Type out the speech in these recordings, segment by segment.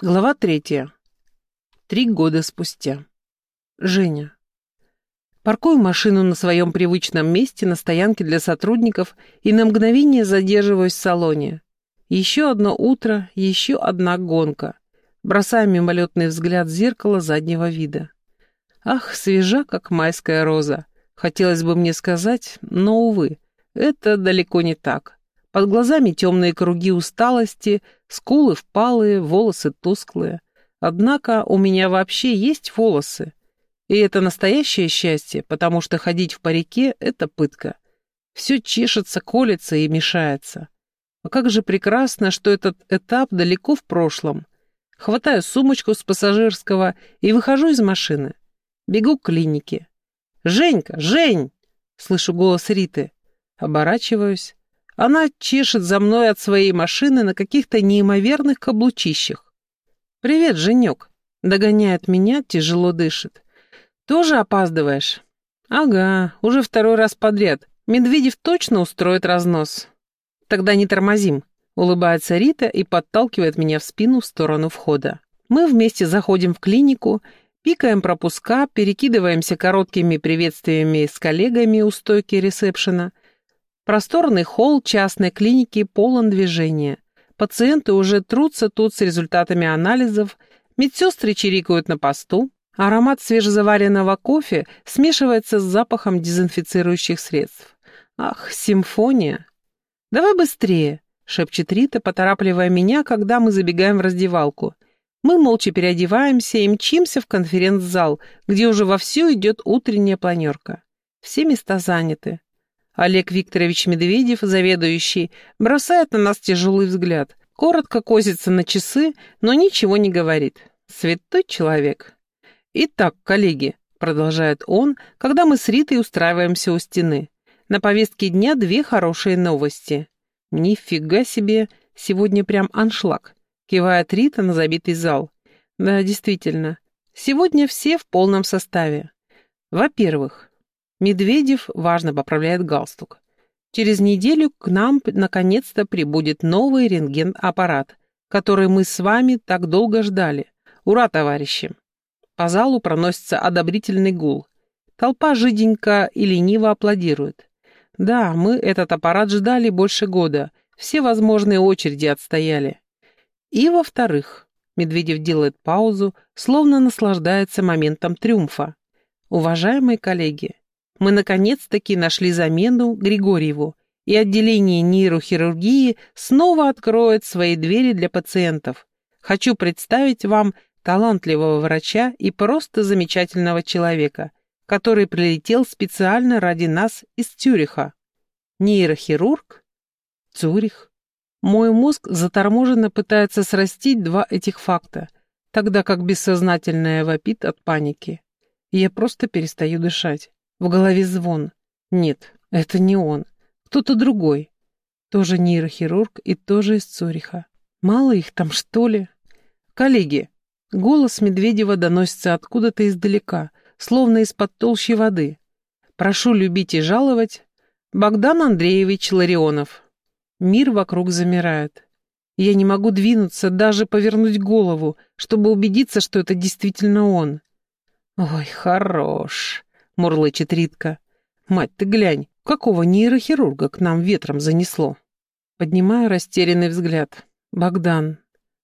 Глава третья. Три года спустя. Женя. Паркую машину на своем привычном месте на стоянке для сотрудников и на мгновение задерживаюсь в салоне. Еще одно утро, еще одна гонка. Бросаю мимолетный взгляд в зеркало заднего вида. Ах, свежа, как майская роза. Хотелось бы мне сказать, но, увы, это далеко не так. Под глазами темные круги усталости, скулы впалые, волосы тусклые. Однако у меня вообще есть волосы. И это настоящее счастье, потому что ходить в парике — это пытка. Все чешется, колется и мешается. А как же прекрасно, что этот этап далеко в прошлом. Хватаю сумочку с пассажирского и выхожу из машины. Бегу к клинике. «Женька! Жень!» Слышу голос Риты. Оборачиваюсь. Она чешет за мной от своей машины на каких-то неимоверных каблучищах. «Привет, Женек!» Догоняет меня, тяжело дышит. «Тоже опаздываешь?» «Ага, уже второй раз подряд. Медведев точно устроит разнос». «Тогда не тормозим», — улыбается Рита и подталкивает меня в спину в сторону входа. Мы вместе заходим в клинику, пикаем пропуска, перекидываемся короткими приветствиями с коллегами у стойки ресепшена — Просторный холл частной клиники полон движения. Пациенты уже трутся тут с результатами анализов, медсестры чирикают на посту, аромат свежезаваренного кофе смешивается с запахом дезинфицирующих средств. Ах, симфония! Давай быстрее, шепчет Рита, поторапливая меня, когда мы забегаем в раздевалку. Мы молча переодеваемся и мчимся в конференц-зал, где уже вовсю идет утренняя планерка. Все места заняты. Олег Викторович Медведев, заведующий, бросает на нас тяжелый взгляд, коротко косится на часы, но ничего не говорит. Святой человек. Итак, коллеги, продолжает он, когда мы с Ритой устраиваемся у стены. На повестке дня две хорошие новости. Нифига себе, сегодня прям аншлаг, кивает Рита на забитый зал. Да, действительно, сегодня все в полном составе. Во-первых, Медведев важно поправляет галстук. Через неделю к нам наконец-то прибудет новый рентген-аппарат, который мы с вами так долго ждали. Ура, товарищи! По залу проносится одобрительный гул. Толпа жиденько и лениво аплодирует. Да, мы этот аппарат ждали больше года, все возможные очереди отстояли. И во-вторых, Медведев делает паузу, словно наслаждается моментом триумфа. Уважаемые коллеги, мы наконец-таки нашли замену Григорьеву, и отделение нейрохирургии снова откроет свои двери для пациентов. Хочу представить вам талантливого врача и просто замечательного человека, который прилетел специально ради нас из Цюриха. Нейрохирург? Цюрих. Мой мозг заторможенно пытается срастить два этих факта, тогда как бессознательное вопит от паники. я просто перестаю дышать. В голове звон. Нет, это не он. Кто-то другой. Тоже нейрохирург и тоже из Цюриха. Мало их там, что ли? Коллеги, голос Медведева доносится откуда-то издалека, словно из-под толщи воды. Прошу любить и жаловать. Богдан Андреевич Ларионов. Мир вокруг замирает. Я не могу двинуться, даже повернуть голову, чтобы убедиться, что это действительно он. Ой, хорош мурлычет Ритка. «Мать, ты глянь, какого нейрохирурга к нам ветром занесло?» Поднимаю растерянный взгляд. Богдан.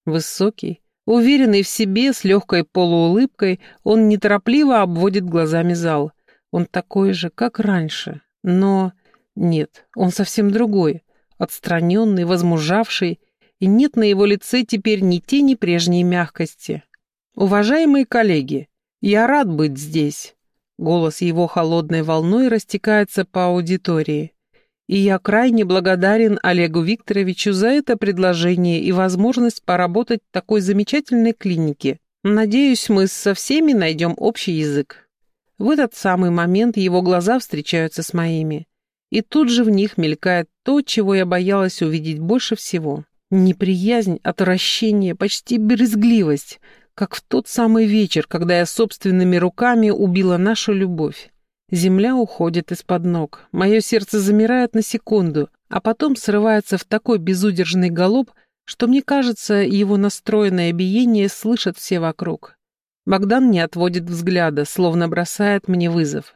Высокий, уверенный в себе, с легкой полуулыбкой, он неторопливо обводит глазами зал. Он такой же, как раньше. Но нет, он совсем другой. Отстраненный, возмужавший, и нет на его лице теперь ни тени прежней мягкости. «Уважаемые коллеги, я рад быть здесь. Голос его холодной волной растекается по аудитории. И я крайне благодарен Олегу Викторовичу за это предложение и возможность поработать в такой замечательной клинике. Надеюсь, мы со всеми найдем общий язык. В этот самый момент его глаза встречаются с моими. И тут же в них мелькает то, чего я боялась увидеть больше всего. Неприязнь, отвращение, почти брезгливость, как в тот самый вечер, когда я собственными руками убила нашу любовь. Земля уходит из-под ног, мое сердце замирает на секунду, а потом срывается в такой безудержный галоп, что мне кажется, его настроенное биение слышат все вокруг. Богдан не отводит взгляда, словно бросает мне вызов.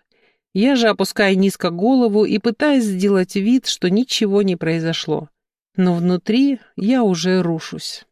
Я же опускаю низко голову и пытаюсь сделать вид, что ничего не произошло. Но внутри я уже рушусь.